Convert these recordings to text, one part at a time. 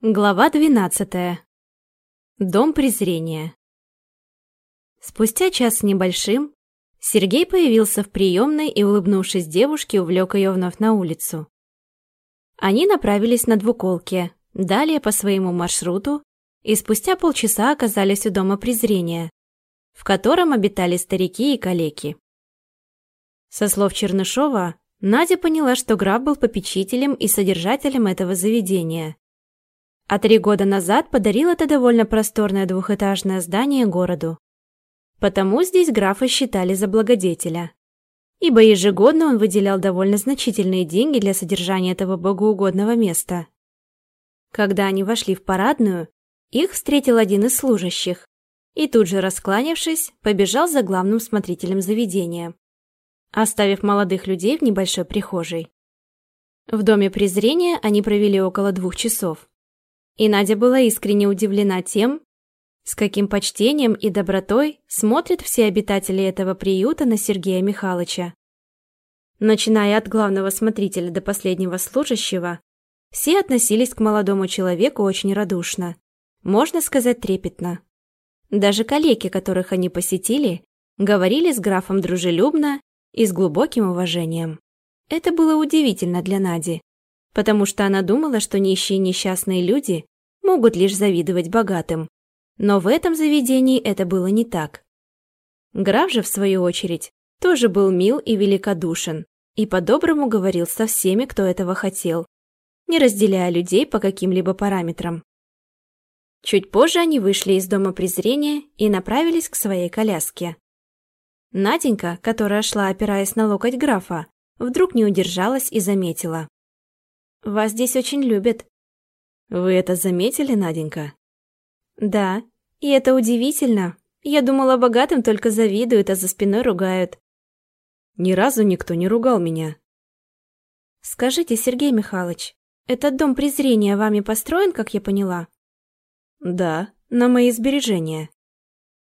Глава двенадцатая. Дом презрения. Спустя час с небольшим Сергей появился в приемной и, улыбнувшись девушке, увлек ее вновь на улицу. Они направились на двуколке, далее по своему маршруту, и спустя полчаса оказались у дома презрения, в котором обитали старики и калеки. Со слов Чернышова, Надя поняла, что граф был попечителем и содержателем этого заведения – а три года назад подарил это довольно просторное двухэтажное здание городу. Потому здесь графа считали за благодетеля. Ибо ежегодно он выделял довольно значительные деньги для содержания этого богоугодного места. Когда они вошли в парадную, их встретил один из служащих и тут же, раскланявшись, побежал за главным смотрителем заведения, оставив молодых людей в небольшой прихожей. В доме презрения они провели около двух часов. И Надя была искренне удивлена тем, с каким почтением и добротой смотрят все обитатели этого приюта на Сергея Михайловича. Начиная от главного смотрителя до последнего служащего, все относились к молодому человеку очень радушно, можно сказать трепетно. Даже коллеги, которых они посетили, говорили с графом дружелюбно и с глубоким уважением. Это было удивительно для Нади, потому что она думала, что нищие несчастные люди могут лишь завидовать богатым. Но в этом заведении это было не так. Граф же, в свою очередь, тоже был мил и великодушен, и по-доброму говорил со всеми, кто этого хотел, не разделяя людей по каким-либо параметрам. Чуть позже они вышли из дома презрения и направились к своей коляске. Наденька, которая шла, опираясь на локоть графа, вдруг не удержалась и заметила. «Вас здесь очень любят. Вы это заметили, Наденька? Да, и это удивительно. Я думала, богатым только завидуют, а за спиной ругают. Ни разу никто не ругал меня. Скажите, Сергей Михайлович, этот дом презрения вами построен, как я поняла? Да, на мои сбережения.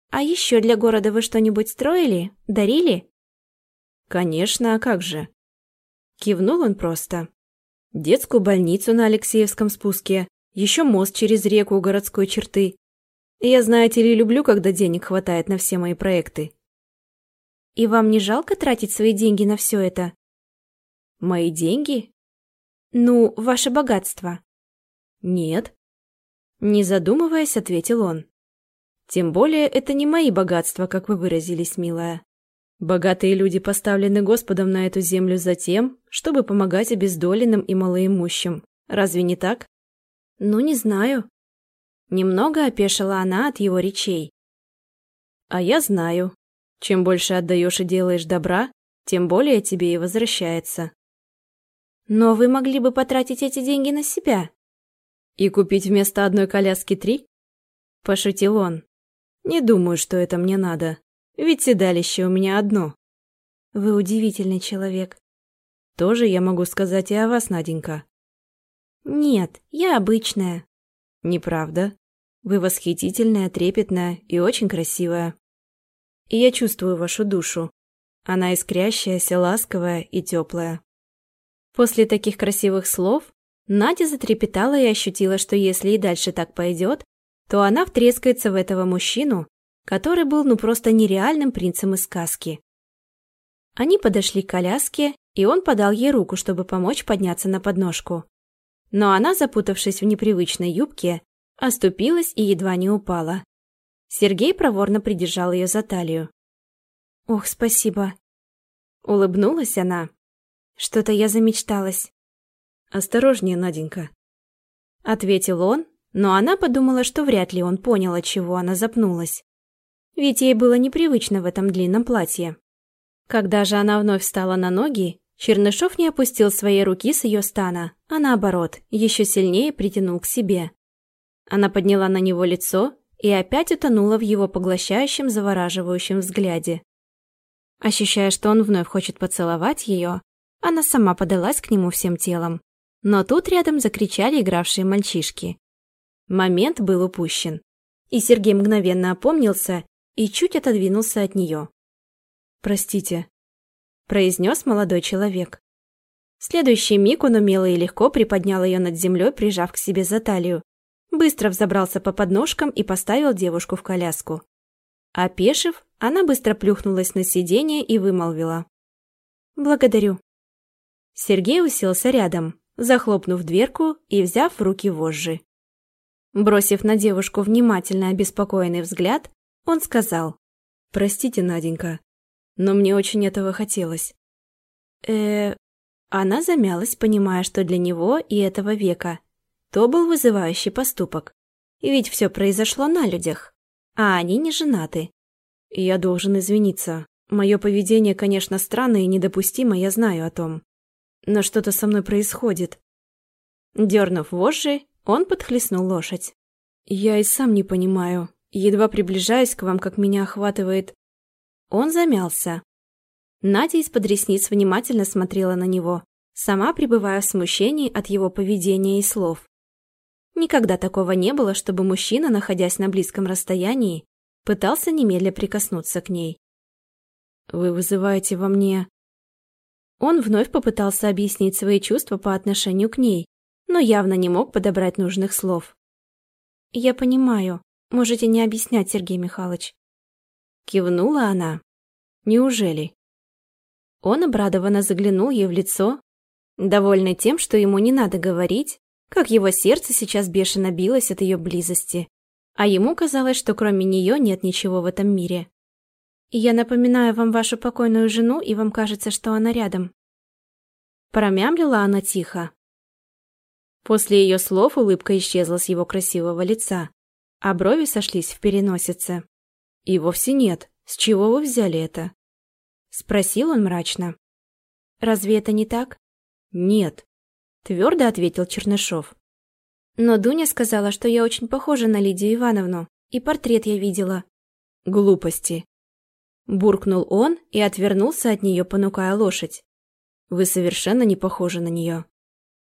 А еще для города вы что-нибудь строили? Дарили? Конечно, а как же? Кивнул он просто детскую больницу на Алексеевском спуске, еще мост через реку у городской черты. Я, знаете ли, люблю, когда денег хватает на все мои проекты. И вам не жалко тратить свои деньги на все это? Мои деньги? Ну, ваше богатство. Нет. Не задумываясь, ответил он. Тем более, это не мои богатства, как вы выразились, милая. Богатые люди поставлены Господом на эту землю за тем, чтобы помогать обездоленным и малоимущим. Разве не так? Ну, не знаю. Немного опешила она от его речей. А я знаю. Чем больше отдаешь и делаешь добра, тем более тебе и возвращается. Но вы могли бы потратить эти деньги на себя. И купить вместо одной коляски три? Пошутил он. Не думаю, что это мне надо. Ведь седалище у меня одно. Вы удивительный человек. Тоже я могу сказать и о вас, Наденька. Нет, я обычная. Неправда. Вы восхитительная, трепетная и очень красивая. И я чувствую вашу душу. Она искрящаяся, ласковая и теплая. После таких красивых слов Надя затрепетала и ощутила, что если и дальше так пойдет, то она втрескается в этого мужчину, который был ну просто нереальным принцем из сказки. Они подошли к коляске, и он подал ей руку, чтобы помочь подняться на подножку. Но она, запутавшись в непривычной юбке, оступилась и едва не упала. Сергей проворно придержал ее за талию. «Ох, спасибо!» Улыбнулась она. «Что-то я замечталась». «Осторожнее, Наденька», — ответил он, но она подумала, что вряд ли он понял, от чего она запнулась ведь ей было непривычно в этом длинном платье. Когда же она вновь встала на ноги, Чернышов не опустил своей руки с ее стана, а наоборот, еще сильнее притянул к себе. Она подняла на него лицо и опять утонула в его поглощающем, завораживающем взгляде. Ощущая, что он вновь хочет поцеловать ее, она сама подалась к нему всем телом. Но тут рядом закричали игравшие мальчишки. Момент был упущен. И Сергей мгновенно опомнился и чуть отодвинулся от нее. «Простите», – произнес молодой человек. В следующий миг он умело и легко приподнял ее над землей, прижав к себе за талию, быстро взобрался по подножкам и поставил девушку в коляску. Опешив, она быстро плюхнулась на сиденье и вымолвила. «Благодарю». Сергей уселся рядом, захлопнув дверку и взяв в руки вожжи. Бросив на девушку внимательно обеспокоенный взгляд, он сказал. «Простите, Наденька, но мне очень этого хотелось». э Она замялась, понимая, что для него и этого века то был вызывающий поступок. Ведь все произошло на людях, а они не женаты. Я должен извиниться. Мое поведение, конечно, странное и недопустимо, я знаю о том. Но что-то со мной происходит. Дернув вожжи, он подхлестнул лошадь. Я и сам не понимаю. Едва приближаюсь к вам, как меня охватывает... Он замялся. Надя из-под ресниц внимательно смотрела на него, сама пребывая в смущении от его поведения и слов. Никогда такого не было, чтобы мужчина, находясь на близком расстоянии, пытался немедля прикоснуться к ней. «Вы вызываете во мне...» Он вновь попытался объяснить свои чувства по отношению к ней, но явно не мог подобрать нужных слов. «Я понимаю. Можете не объяснять, Сергей Михайлович». Кивнула она. «Неужели?» Он обрадованно заглянул ей в лицо, довольный тем, что ему не надо говорить, как его сердце сейчас бешено билось от ее близости, а ему казалось, что кроме нее нет ничего в этом мире. «Я напоминаю вам вашу покойную жену, и вам кажется, что она рядом». Промямлила она тихо. После ее слов улыбка исчезла с его красивого лица, а брови сошлись в переносице. «И вовсе нет. С чего вы взяли это?» Спросил он мрачно. «Разве это не так?» «Нет», твердо ответил Чернышов. Но Дуня сказала, что я очень похожа на Лидию Ивановну, и портрет я видела. Глупости. Буркнул он и отвернулся от нее, понукая лошадь. Вы совершенно не похожи на нее.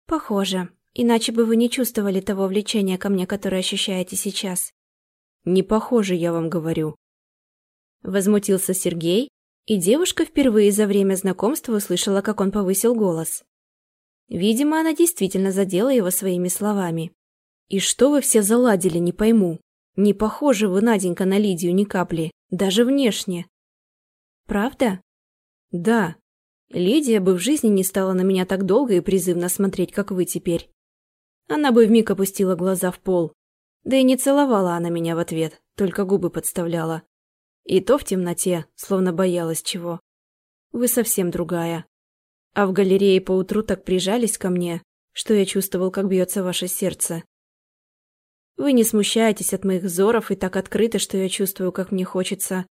Похоже. Иначе бы вы не чувствовали того влечения ко мне, которое ощущаете сейчас. Не похоже, я вам говорю. Возмутился Сергей, и девушка впервые за время знакомства услышала, как он повысил голос. Видимо, она действительно задела его своими словами. «И что вы все заладили, не пойму. Не похожи вы, Наденька, на Лидию ни капли, даже внешне». «Правда?» «Да. Лидия бы в жизни не стала на меня так долго и призывно смотреть, как вы теперь. Она бы вмиг опустила глаза в пол. Да и не целовала она меня в ответ, только губы подставляла. И то в темноте, словно боялась чего. Вы совсем другая. А в галерее поутру так прижались ко мне, что я чувствовал, как бьется ваше сердце. Вы не смущаетесь от моих взоров и так открыто, что я чувствую, как мне хочется.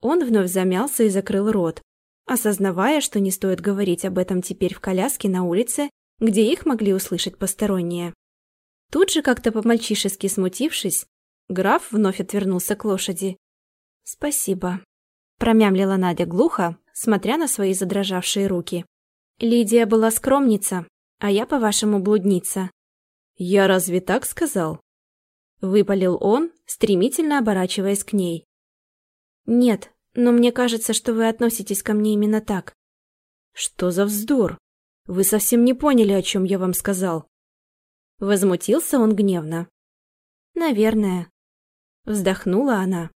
Он вновь замялся и закрыл рот, осознавая, что не стоит говорить об этом теперь в коляске на улице, где их могли услышать посторонние. Тут же, как-то по-мальчишески смутившись, граф вновь отвернулся к лошади. «Спасибо», — промямлила Надя глухо, смотря на свои задрожавшие руки. «Лидия была скромница, а я, по-вашему, блудница». «Я разве так сказал?» Выпалил он, стремительно оборачиваясь к ней. «Нет, но мне кажется, что вы относитесь ко мне именно так». «Что за вздор? Вы совсем не поняли, о чем я вам сказал». Возмутился он гневно. «Наверное». Вздохнула она.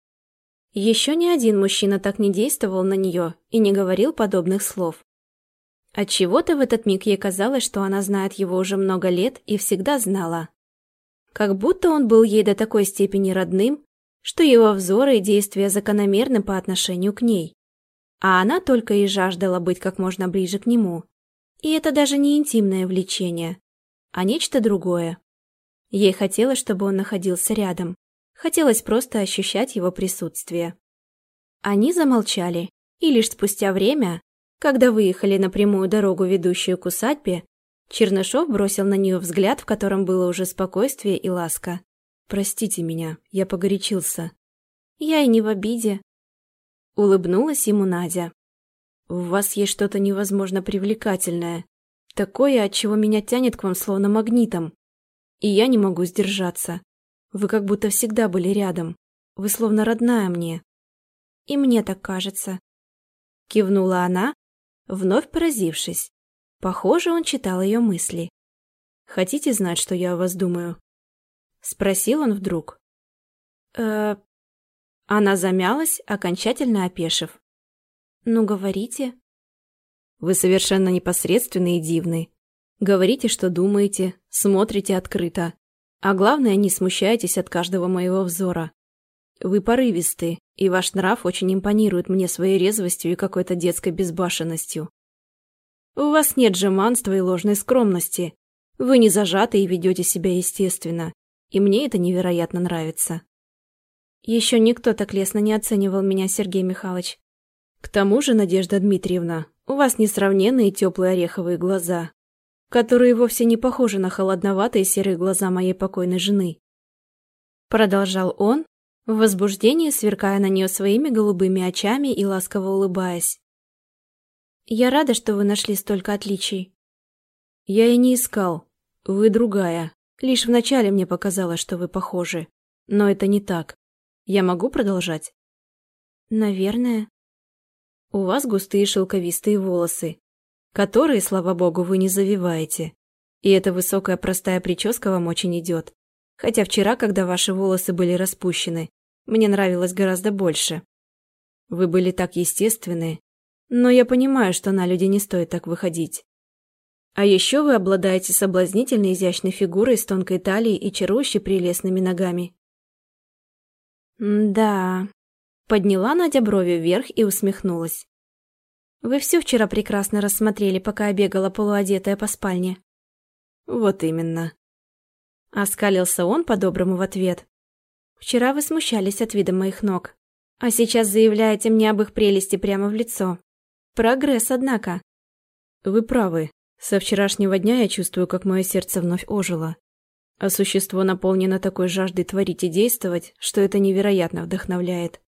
Еще ни один мужчина так не действовал на нее и не говорил подобных слов. Отчего-то в этот миг ей казалось, что она знает его уже много лет и всегда знала. Как будто он был ей до такой степени родным, что его взоры и действия закономерны по отношению к ней. А она только и жаждала быть как можно ближе к нему. И это даже не интимное влечение, а нечто другое. Ей хотелось, чтобы он находился рядом, Хотелось просто ощущать его присутствие. Они замолчали, и лишь спустя время, когда выехали на прямую дорогу, ведущую к усадьбе, Чернышов бросил на нее взгляд, в котором было уже спокойствие и ласка. «Простите меня, я погорячился». «Я и не в обиде», — улыбнулась ему Надя. «В вас есть что-то невозможно привлекательное, такое, от чего меня тянет к вам словно магнитом, и я не могу сдержаться. Вы как будто всегда были рядом. Вы словно родная мне. И мне так кажется. Кивнула она, вновь поразившись. Похоже, он читал ее мысли. Хотите знать, что я о вас думаю? Спросил он вдруг. э Она замялась, окончательно опешив. «Ну, говорите». «Вы совершенно непосредственный и дивный. Говорите, что думаете, смотрите открыто. А главное, не смущайтесь от каждого моего взора. Вы порывисты, и ваш нрав очень импонирует мне своей резвостью и какой-то детской безбашенностью. У вас нет жеманства и ложной скромности. Вы не зажаты и ведете себя естественно и мне это невероятно нравится. Еще никто так лестно не оценивал меня, Сергей Михайлович. К тому же, Надежда Дмитриевна, у вас несравненные теплые ореховые глаза, которые вовсе не похожи на холодноватые серые глаза моей покойной жены. Продолжал он, в возбуждении сверкая на нее своими голубыми очами и ласково улыбаясь. «Я рада, что вы нашли столько отличий». «Я и не искал. Вы другая. Лишь вначале мне показалось, что вы похожи. Но это не так. Я могу продолжать? Наверное. У вас густые шелковистые волосы, которые, слава богу, вы не завиваете. И эта высокая простая прическа вам очень идет. Хотя вчера, когда ваши волосы были распущены, мне нравилось гораздо больше. Вы были так естественны, но я понимаю, что на люди не стоит так выходить. А еще вы обладаете соблазнительной изящной фигурой с тонкой талией и чарующей прелестными ногами. «Да...» Подняла Надя брови вверх и усмехнулась. «Вы все вчера прекрасно рассмотрели, пока я бегала полуодетая по спальне». «Вот именно». Оскалился он по-доброму в ответ. «Вчера вы смущались от вида моих ног, а сейчас заявляете мне об их прелести прямо в лицо. Прогресс, однако». «Вы правы», со вчерашнего дня я чувствую, как мое сердце вновь ожило. А существо наполнено такой жаждой творить и действовать, что это невероятно вдохновляет.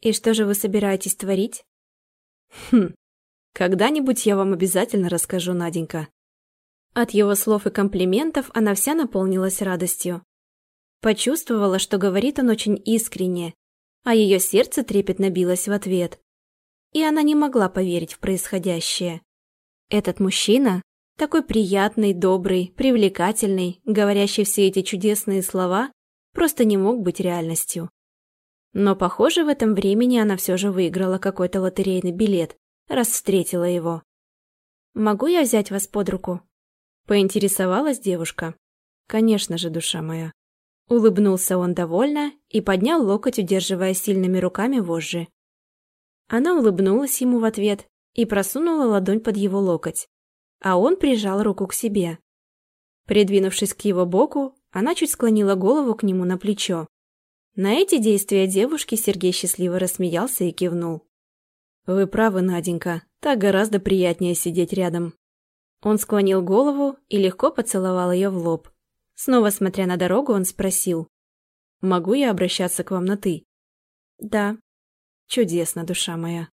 И что же вы собираетесь творить? Хм, когда-нибудь я вам обязательно расскажу, Наденька. От его слов и комплиментов она вся наполнилась радостью. Почувствовала, что говорит он очень искренне, а ее сердце трепетно билось в ответ. И она не могла поверить в происходящее. Этот мужчина, такой приятный, добрый, привлекательный, говорящий все эти чудесные слова, просто не мог быть реальностью. Но, похоже, в этом времени она все же выиграла какой-то лотерейный билет, раз встретила его. «Могу я взять вас под руку?» Поинтересовалась девушка. «Конечно же, душа моя». Улыбнулся он довольно и поднял локоть, удерживая сильными руками вожжи. Она улыбнулась ему в ответ и просунула ладонь под его локоть, а он прижал руку к себе. Придвинувшись к его боку, она чуть склонила голову к нему на плечо. На эти действия девушки Сергей счастливо рассмеялся и кивнул. «Вы правы, Наденька, так гораздо приятнее сидеть рядом». Он склонил голову и легко поцеловал ее в лоб. Снова смотря на дорогу, он спросил. «Могу я обращаться к вам на «ты»?» «Да». «Чудесно, душа моя».